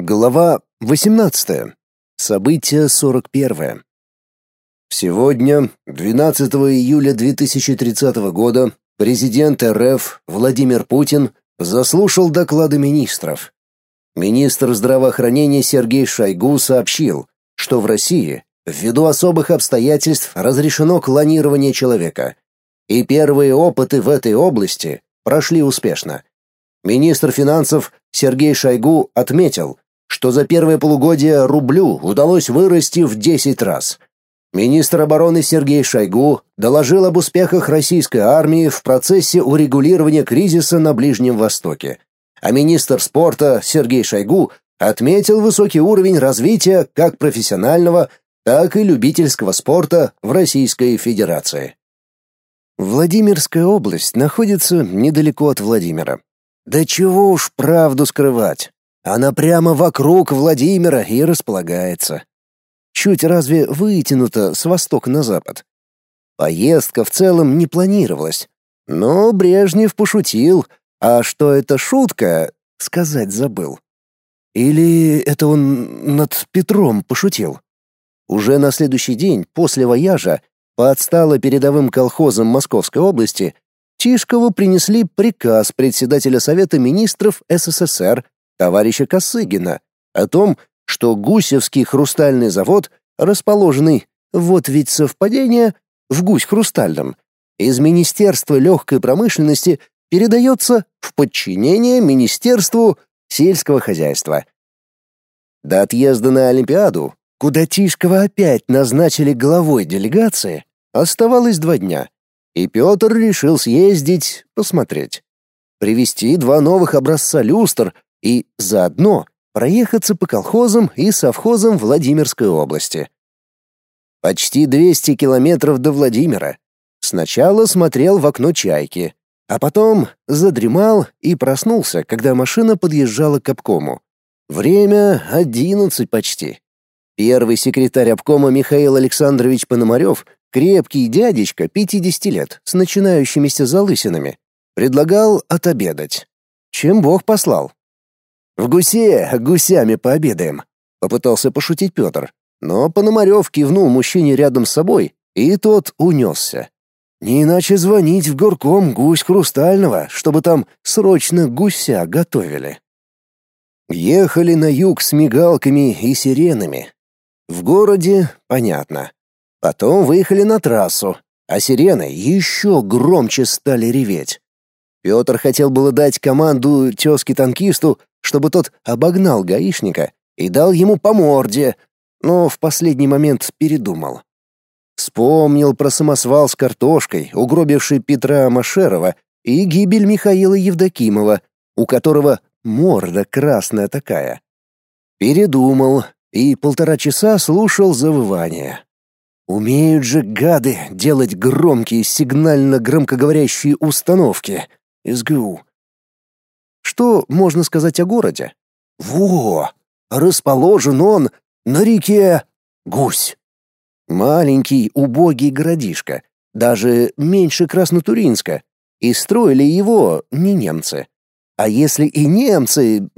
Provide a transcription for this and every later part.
Глава 18. Событие 41. Сегодня, 12 июля 2030 года, президент РФ Владимир Путин заслушал доклады министров. Министр здравоохранения Сергей Шойгу сообщил, что в России ввиду особых обстоятельств разрешено клонирование человека, и первые опыты в этой области прошли успешно. Министр финансов Сергей Шойгу отметил, что за первое полугодие рублю удалось вырасти в 10 раз. Министр обороны Сергей Шойгу доложил об успехах российской армии в процессе урегулирования кризиса на Ближнем Востоке. А министр спорта Сергей Шойгу отметил высокий уровень развития как профессионального, так и любительского спорта в Российской Федерации. Владимирская область находится недалеко от Владимира. Да чего уж правду скрывать. Она прямо вокруг Владимира и располагается. Чуть разве вытянута с востока на запад. Поездка в целом не планировалась. Но Брежнев пошутил, а что это шутка, сказать забыл. Или это он над Петром пошутил? Уже на следующий день после вояжа по отстало передовым колхозам Московской области Тишкову принесли приказ председателя Совета министров СССР товарища Косыгина о том, что Гусевский хрустальный завод, расположенный, вот ведь совпадение, в Гусь-Хрустальном, из Министерства легкой промышленности передается в подчинение Министерству сельского хозяйства. До отъезда на Олимпиаду, куда Тишкова опять назначили главой делегации, оставалось два дня, и Петр решил съездить, посмотреть. Привезти два новых образца люстр и заодно проехаться по колхозам и совхозам Владимирской области. Почти 200 километров до Владимира. Сначала смотрел в окно чайки, а потом задремал и проснулся, когда машина подъезжала к обкому. Время одиннадцать почти. Первый секретарь обкома Михаил Александрович Пономарев, крепкий дядечка 50 лет, с начинающимися залысинами, предлагал отобедать. Чем Бог послал? В гусе гусями пообедаем, попытался пошутить Петр, но Пономарев кивнул мужчине рядом с собой, и тот унесся. Не иначе звонить в горком гусь хрустального, чтобы там срочно гуся готовили. Ехали на юг с мигалками и сиренами. В городе понятно. Потом выехали на трассу, а сирены еще громче стали реветь. Петр хотел было дать команду тезке-танкисту чтобы тот обогнал гаишника и дал ему по морде, но в последний момент передумал. Вспомнил про самосвал с картошкой, угробивший Петра Машерова, и гибель Михаила Евдокимова, у которого морда красная такая. Передумал и полтора часа слушал завывание. Умеют же гады делать громкие сигнально-громкоговорящие установки. СГУ. Что можно сказать о городе? Во! Расположен он на реке Гусь. Маленький, убогий городишко, даже меньше Краснотуринска, и строили его не немцы. А если и немцы,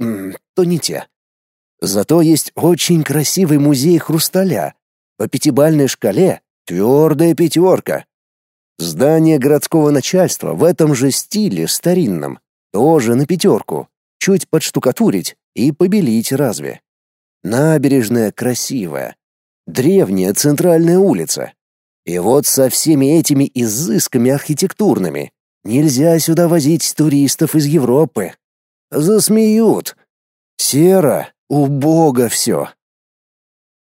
то не те. Зато есть очень красивый музей хрусталя. По пятибалльной шкале твердая пятерка. Здание городского начальства в этом же стиле старинном. Тоже на пятерку. Чуть подштукатурить и побелить разве. Набережная красивая. Древняя центральная улица. И вот со всеми этими изысками архитектурными нельзя сюда возить туристов из Европы. Засмеют. Серо, убого все.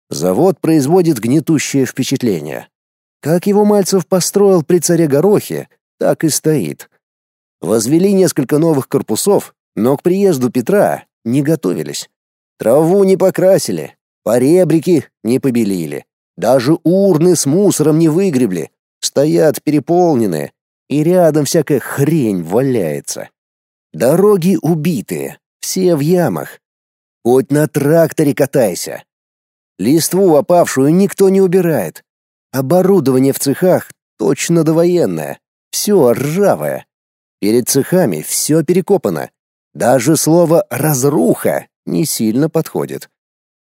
Завод производит гнетущее впечатление. Как его Мальцев построил при царе Горохе, так и стоит. Возвели несколько новых корпусов, но к приезду Петра не готовились. Траву не покрасили, поребрики не побелили, даже урны с мусором не выгребли, стоят переполненные, и рядом всякая хрень валяется. Дороги убитые, все в ямах. Хоть на тракторе катайся. Листву опавшую никто не убирает. Оборудование в цехах точно довоенное, все ржавое. Перед цехами все перекопано. Даже слово «разруха» не сильно подходит.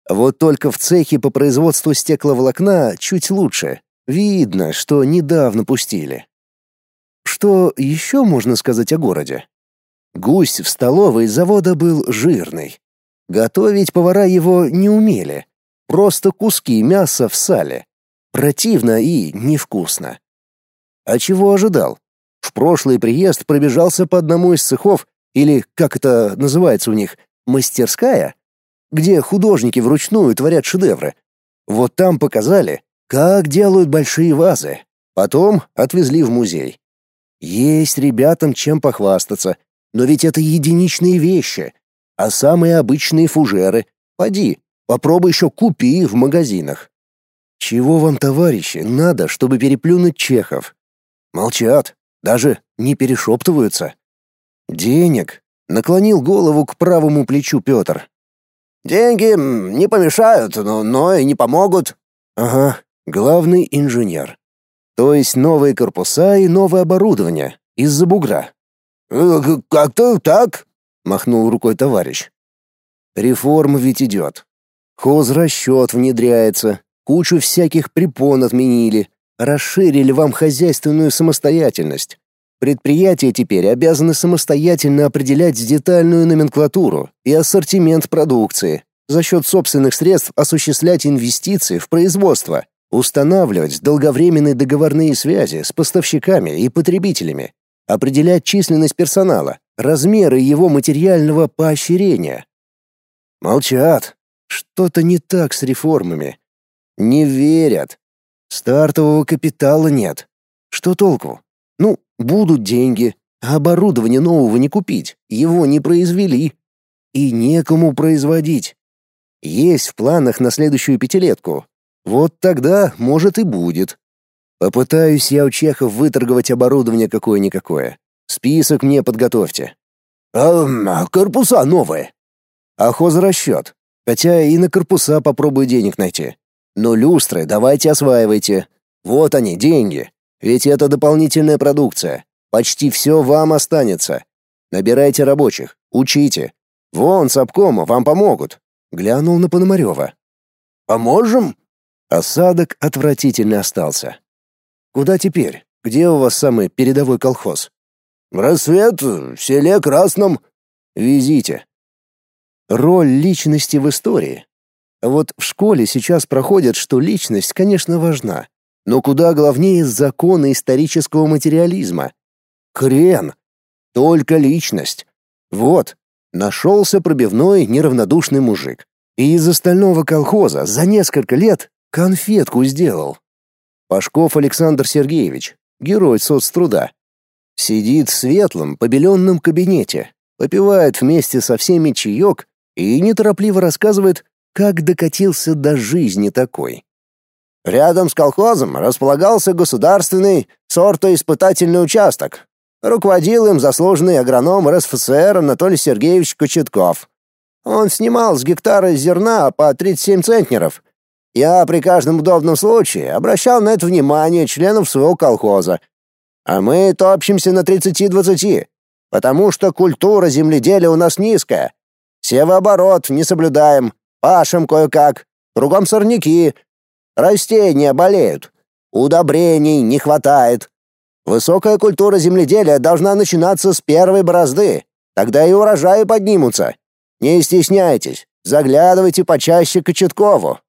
Вот только в цехе по производству стекловолокна чуть лучше. Видно, что недавно пустили. Что еще можно сказать о городе? Гусь в столовой завода был жирный. Готовить повара его не умели. Просто куски мяса в сале. Противно и невкусно. А чего ожидал? В прошлый приезд пробежался по одному из цехов, или, как это называется у них, мастерская, где художники вручную творят шедевры. Вот там показали, как делают большие вазы. Потом отвезли в музей. Есть ребятам чем похвастаться, но ведь это единичные вещи. А самые обычные фужеры, поди, попробуй еще купи в магазинах. Чего вам, товарищи, надо, чтобы переплюнуть чехов? Молчат, даже не перешептываются. Денег. Наклонил голову к правому плечу Петр. Деньги не помешают, но, но и не помогут. Ага, главный инженер. То есть новые корпуса и новое оборудование из-за бугра. Э, как-то так, махнул рукой товарищ. Реформа ведь идет. Хозрасчет внедряется, кучу всяких препон отменили, расширили вам хозяйственную самостоятельность. Предприятия теперь обязаны самостоятельно определять детальную номенклатуру и ассортимент продукции, за счет собственных средств осуществлять инвестиции в производство, устанавливать долговременные договорные связи с поставщиками и потребителями, определять численность персонала, размеры его материального поощрения. Молчат. Что-то не так с реформами. Не верят. Стартового капитала нет. Что толку? Ну, будут деньги, а оборудование нового не купить, его не произвели. И некому производить. Есть в планах на следующую пятилетку. Вот тогда, может, и будет. Попытаюсь я у чехов выторговать оборудование какое-никакое. Список мне подготовьте. А, корпуса новые. А хозрасчет. Хотя и на корпуса попробую денег найти. Но люстры давайте осваивайте. Вот они, деньги. Ведь это дополнительная продукция. Почти все вам останется. Набирайте рабочих, учите. Вон, с обкома вам помогут. Глянул на Пономарева. Поможем? Осадок отвратительно остался. Куда теперь? Где у вас самый передовой колхоз? Рассвет в селе Красном. Везите. Роль личности в истории. Вот в школе сейчас проходят, что личность, конечно, важна, но куда главнее законы исторического материализма. Хрен. Только личность. Вот, нашелся пробивной неравнодушный мужик. И из остального колхоза за несколько лет конфетку сделал. Пашков Александр Сергеевич, герой соцтруда. Сидит в светлом, побеленном кабинете, попивает вместе со всеми чаек и неторопливо рассказывает, как докатился до жизни такой. Рядом с колхозом располагался государственный сортоиспытательный участок. Руководил им заслуженный агроном РСФСР Анатолий Сергеевич Кочетков. Он снимал с гектара зерна по 37 центнеров. Я при каждом удобном случае обращал на это внимание членов своего колхоза. А мы топчемся на 30-20, потому что культура земледелия у нас низкая. Севооборот не соблюдаем, пашем кое-как, кругом сорняки — Растения болеют. Удобрений не хватает. Высокая культура земледелия должна начинаться с первой борозды. Тогда и урожаи поднимутся. Не стесняйтесь, заглядывайте почаще к Четкову.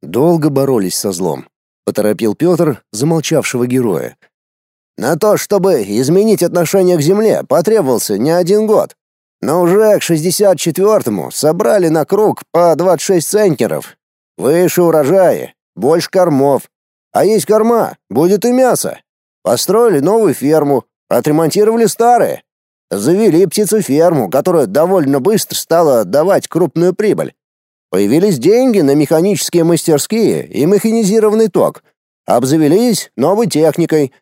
Долго боролись со злом, поторопил Петр, замолчавшего героя. На то, чтобы изменить отношение к земле, потребовался не один год. Но уже к 64-му собрали на круг по 26 центнеров. Выше урожаи, больше кормов. А есть корма, будет и мясо. Построили новую ферму, отремонтировали старые. Завели птицеферму, которая довольно быстро стала давать крупную прибыль. Появились деньги на механические мастерские и механизированный ток. Обзавелись новой техникой.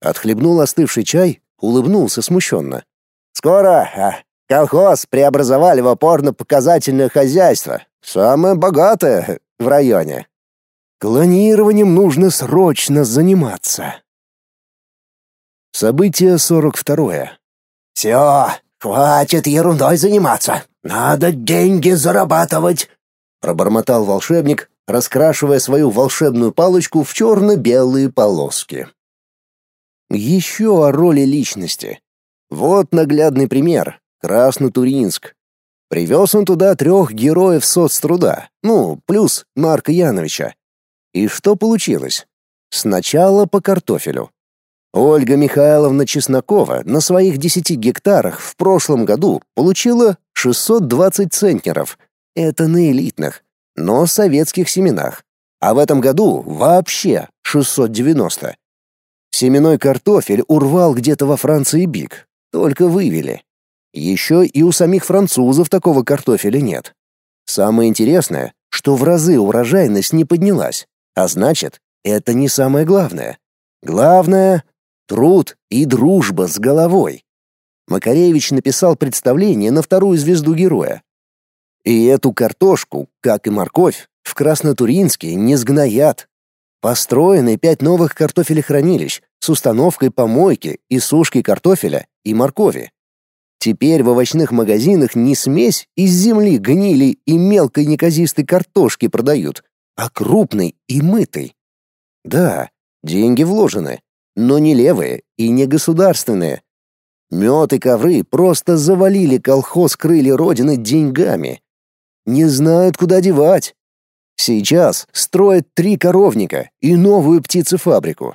Отхлебнул остывший чай, улыбнулся смущенно. Скоро а, колхоз преобразовали в опорно-показательное хозяйство, самое богатое в районе. Клонированием нужно срочно заниматься. Событие 42. Все, «Хватит ерундой заниматься! Надо деньги зарабатывать!» Пробормотал волшебник, раскрашивая свою волшебную палочку в черно-белые полоски. Еще о роли личности. Вот наглядный пример. Краснотуринск. Привез он туда трех героев соцтруда, ну, плюс Марка Яновича. И что получилось? Сначала по картофелю. Ольга Михайловна Чеснокова на своих 10 гектарах в прошлом году получила 620 центнеров. Это на элитных, но советских семенах. А в этом году вообще 690. Семенной картофель урвал где-то во Франции биг, только вывели. Еще и у самих французов такого картофеля нет. Самое интересное, что в разы урожайность не поднялась, а значит, это не самое главное. Главное труд и дружба с головой. Макаревич написал представление на вторую звезду героя. И эту картошку, как и морковь, в Краснотуринске не сгноят. Построены пять новых картофелехранилищ с установкой помойки и сушки картофеля и моркови. Теперь в овощных магазинах не смесь из земли гнили и мелкой неказистой картошки продают, а крупной и мытой. Да, деньги вложены, но не левые и не государственные. Мед и ковры просто завалили колхоз крыли Родины деньгами. Не знают, куда девать. Сейчас строят три коровника и новую птицефабрику.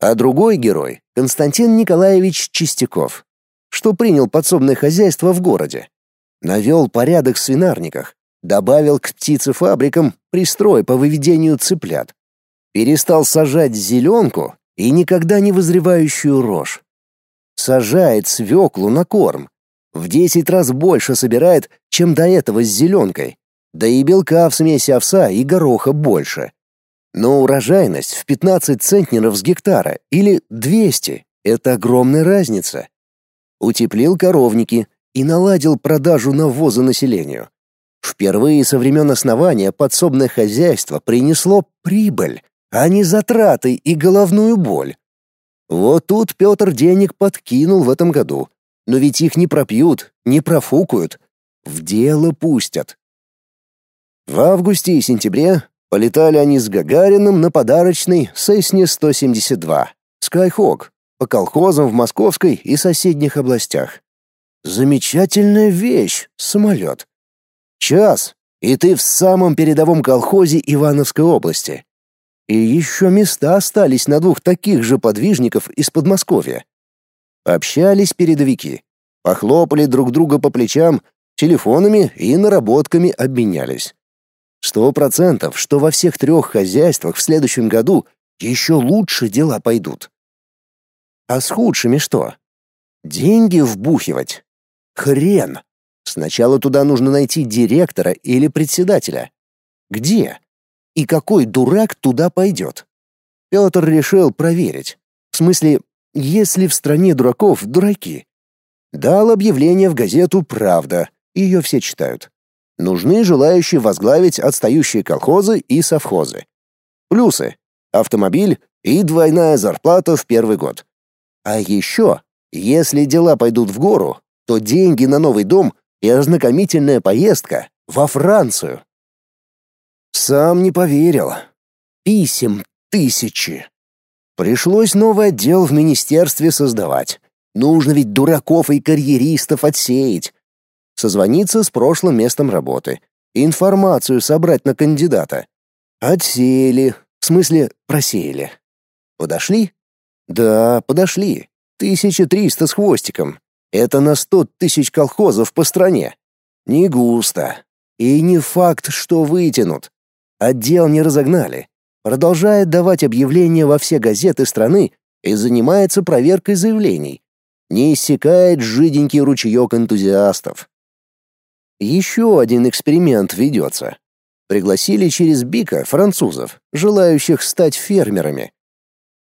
А другой герой — Константин Николаевич Чистяков, что принял подсобное хозяйство в городе. Навел порядок в свинарниках, добавил к птицефабрикам пристрой по выведению цыплят. Перестал сажать зеленку и никогда не вызревающую рожь. Сажает свеклу на корм. В десять раз больше собирает, чем до этого с зеленкой. Да и белка в смеси овса и гороха больше. Но урожайность в 15 центнеров с гектара или 200 — это огромная разница. Утеплил коровники и наладил продажу навоза населению. Впервые со времен основания подсобное хозяйство принесло прибыль а не затраты и головную боль. Вот тут Петр денег подкинул в этом году. Но ведь их не пропьют, не профукают, в дело пустят. В августе и сентябре полетали они с Гагариным на подарочный Сесне-172 Skyhawk по колхозам в Московской и соседних областях. Замечательная вещь, самолет. Час, и ты в самом передовом колхозе Ивановской области. И еще места остались на двух таких же подвижников из Подмосковья. Общались передовики, похлопали друг друга по плечам, телефонами и наработками обменялись. Сто процентов, что во всех трех хозяйствах в следующем году еще лучше дела пойдут. А с худшими что? Деньги вбухивать? Хрен! Сначала туда нужно найти директора или председателя. Где? И какой дурак туда пойдет? Петр решил проверить. В смысле, есть ли в стране дураков дураки? Дал объявление в газету «Правда», ее все читают. Нужны желающие возглавить отстающие колхозы и совхозы. Плюсы — автомобиль и двойная зарплата в первый год. А еще, если дела пойдут в гору, то деньги на новый дом и ознакомительная поездка во Францию. Сам не поверил. Писем тысячи. Пришлось новый отдел в министерстве создавать. Нужно ведь дураков и карьеристов отсеять. Созвониться с прошлым местом работы. Информацию собрать на кандидата. Отсеяли. В смысле, просеяли. Подошли? Да, подошли. Тысяча триста с хвостиком. Это на сто тысяч колхозов по стране. Не густо. И не факт, что вытянут. Отдел не разогнали. Продолжает давать объявления во все газеты страны и занимается проверкой заявлений. Не иссякает жиденький ручеек энтузиастов. Еще один эксперимент ведется. Пригласили через Бика французов, желающих стать фермерами.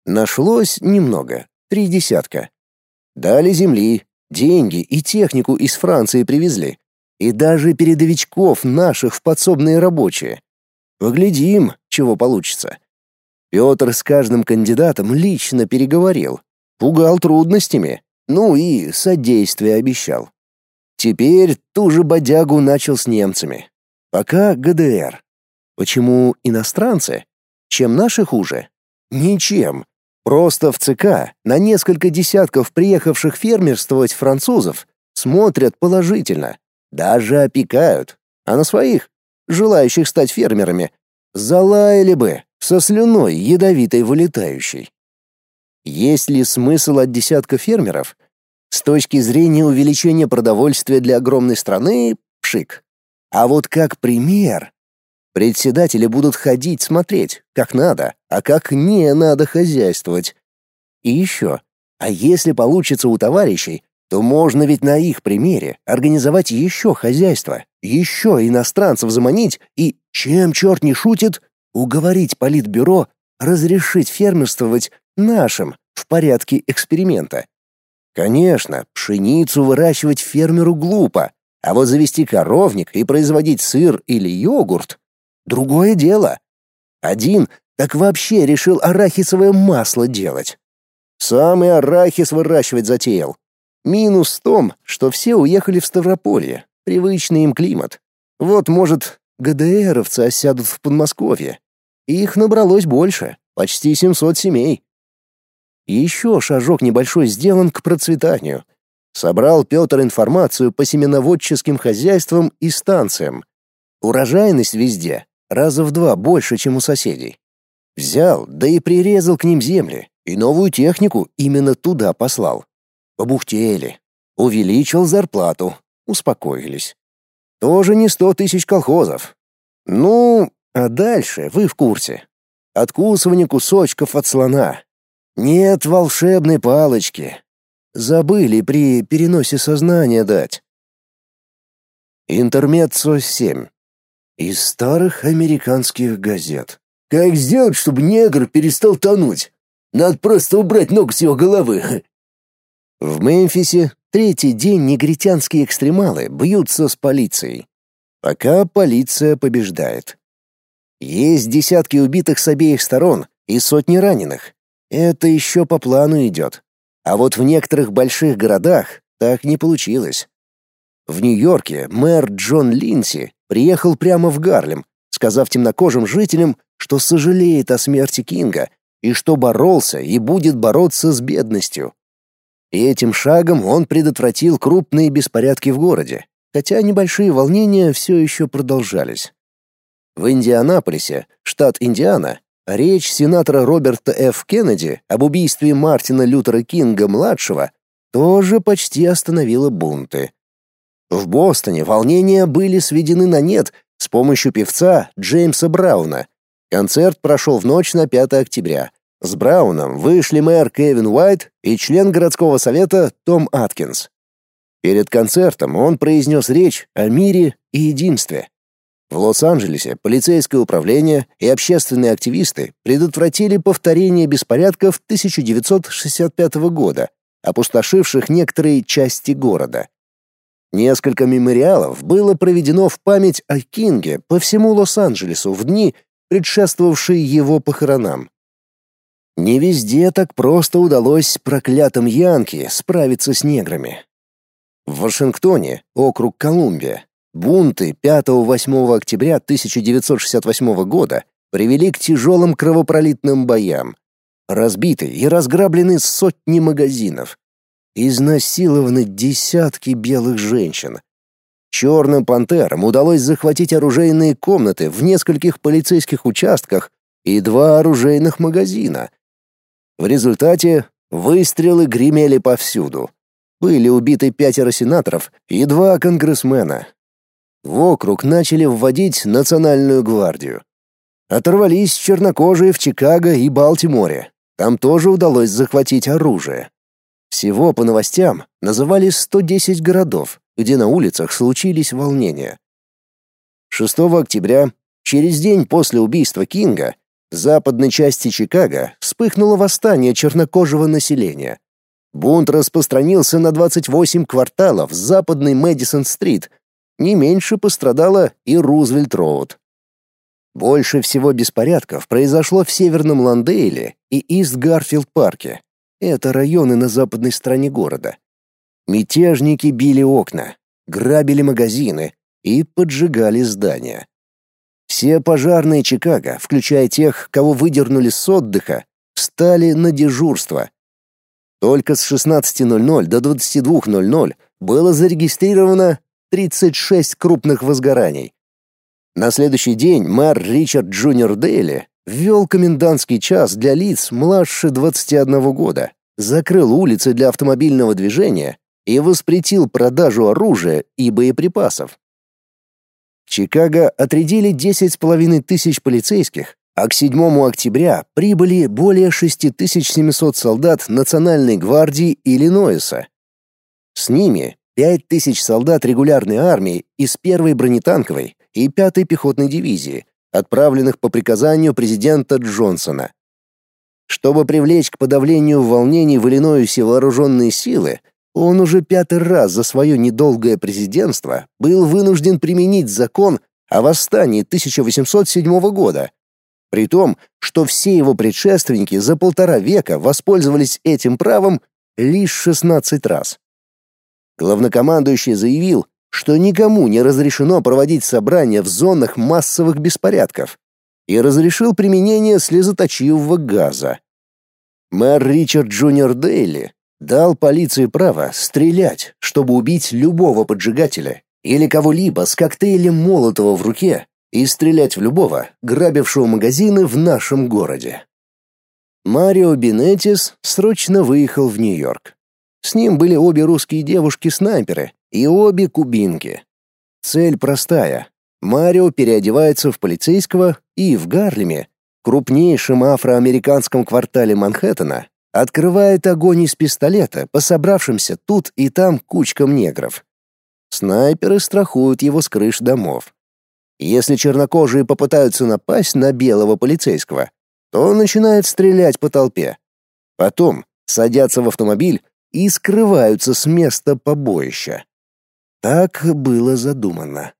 Нашлось немного, три десятка. Дали земли, деньги и технику из Франции привезли. И даже передовичков наших в подсобные рабочие. Поглядим, чего получится. Петр с каждым кандидатом лично переговорил, пугал трудностями, Ну и содействие обещал. Теперь ту же бодягу начал с немцами. Пока ГДР. Почему иностранцы? Чем наши хуже? Ничем. Просто в ЦК на несколько десятков приехавших фермерствовать французов смотрят положительно, даже опекают, а на своих, желающих стать фермерами, залаяли бы со слюной ядовитой вылетающей. Есть ли смысл от десятка фермеров? С точки зрения увеличения продовольствия для огромной страны — пшик. А вот как пример, председатели будут ходить смотреть, как надо, а как не надо хозяйствовать. И еще, а если получится у товарищей, то можно ведь на их примере организовать еще хозяйство, еще иностранцев заманить и, чем черт не шутит, уговорить политбюро разрешить фермерствовать нашим в порядке эксперимента. Конечно, пшеницу выращивать фермеру глупо, а вот завести коровник и производить сыр или йогурт — другое дело. Один так вообще решил арахисовое масло делать. Сам и арахис выращивать затеял. Минус в том, что все уехали в Ставрополье, привычный им климат. Вот, может, ГДРовцы осядут в Подмосковье. Их набралось больше, почти 700 семей. Еще шажок небольшой сделан к процветанию. Собрал Петр информацию по семеноводческим хозяйствам и станциям. Урожайность везде раза в два больше, чем у соседей. Взял, да и прирезал к ним земли, и новую технику именно туда послал. Побухтели. Увеличил зарплату. Успокоились. Тоже не сто тысяч колхозов. Ну, а дальше вы в курсе. Откусывание кусочков от слона. Нет волшебной палочки. Забыли при переносе сознания дать. Интермеццо 7. Из старых американских газет. Как сделать, чтобы негр перестал тонуть? Надо просто убрать ногу с его головы. В Мемфисе третий день негритянские экстремалы бьются с полицией. Пока полиция побеждает. Есть десятки убитых с обеих сторон и сотни раненых. Это еще по плану идет. А вот в некоторых больших городах так не получилось. В Нью-Йорке мэр Джон Линси приехал прямо в Гарлем, сказав темнокожим жителям, что сожалеет о смерти Кинга и что боролся и будет бороться с бедностью. И этим шагом он предотвратил крупные беспорядки в городе, хотя небольшие волнения все еще продолжались. В Индианаполисе, штат Индиана, речь сенатора Роберта Ф. Кеннеди об убийстве Мартина Лютера Кинга-младшего тоже почти остановила бунты. В Бостоне волнения были сведены на нет с помощью певца Джеймса Брауна. Концерт прошел в ночь на 5 октября. С Брауном вышли мэр Кевин Уайт и член городского совета Том Аткинс. Перед концертом он произнес речь о мире и единстве. В Лос-Анджелесе полицейское управление и общественные активисты предотвратили повторение беспорядков 1965 года, опустошивших некоторые части города. Несколько мемориалов было проведено в память о Кинге по всему Лос-Анджелесу в дни, предшествовавшие его похоронам. Не везде так просто удалось проклятым Янки справиться с неграми. В Вашингтоне, округ Колумбия, Бунты 5-8 октября 1968 года привели к тяжелым кровопролитным боям. Разбиты и разграблены сотни магазинов. Изнасилованы десятки белых женщин. Черным пантерам удалось захватить оружейные комнаты в нескольких полицейских участках и два оружейных магазина. В результате выстрелы гремели повсюду. Были убиты пятеро сенаторов и два конгрессмена, в округ начали вводить национальную гвардию. Оторвались чернокожие в Чикаго и Балтиморе. Там тоже удалось захватить оружие. Всего по новостям называли 110 городов, где на улицах случились волнения. 6 октября, через день после убийства Кинга, в западной части Чикаго вспыхнуло восстание чернокожего населения. Бунт распространился на 28 кварталов западной Мэдисон-стрит – не меньше пострадала и Рузвельт-Роуд. Больше всего беспорядков произошло в Северном Ландейле и Ист-Гарфилд-парке. Это районы на западной стороне города. Мятежники били окна, грабили магазины и поджигали здания. Все пожарные Чикаго, включая тех, кого выдернули с отдыха, встали на дежурство. Только с 16.00 до 22.00 было зарегистрировано 36 крупных возгораний. На следующий день мэр Ричард Джуниор Дейли ввел комендантский час для лиц младше 21 года, закрыл улицы для автомобильного движения и воспретил продажу оружия и боеприпасов. В Чикаго отрядили 10,5 тысяч полицейских, а к 7 октября прибыли более 6700 солдат Национальной гвардии Иллинойса. С ними 5000 солдат регулярной армии из 1-й бронетанковой и 5-й пехотной дивизии, отправленных по приказанию президента Джонсона. Чтобы привлечь к подавлению волнений в Иллинойсе вооруженные силы, он уже пятый раз за свое недолгое президентство был вынужден применить закон о восстании 1807 года, при том, что все его предшественники за полтора века воспользовались этим правом лишь 16 раз. Главнокомандующий заявил, что никому не разрешено проводить собрания в зонах массовых беспорядков и разрешил применение слезоточивого газа. Мэр Ричард Джуниор Дейли дал полиции право стрелять, чтобы убить любого поджигателя или кого-либо с коктейлем Молотова в руке и стрелять в любого, грабившего магазины в нашем городе. Марио Бенетис срочно выехал в Нью-Йорк. С ним были обе русские девушки-снайперы и обе кубинки. Цель простая. Марио переодевается в полицейского и в Гарлеме, крупнейшем афроамериканском квартале Манхэттена, открывает огонь из пистолета по собравшимся тут и там кучкам негров. Снайперы страхуют его с крыш домов. Если чернокожие попытаются напасть на белого полицейского, то он начинает стрелять по толпе. Потом садятся в автомобиль и скрываются с места побоища. Так было задумано.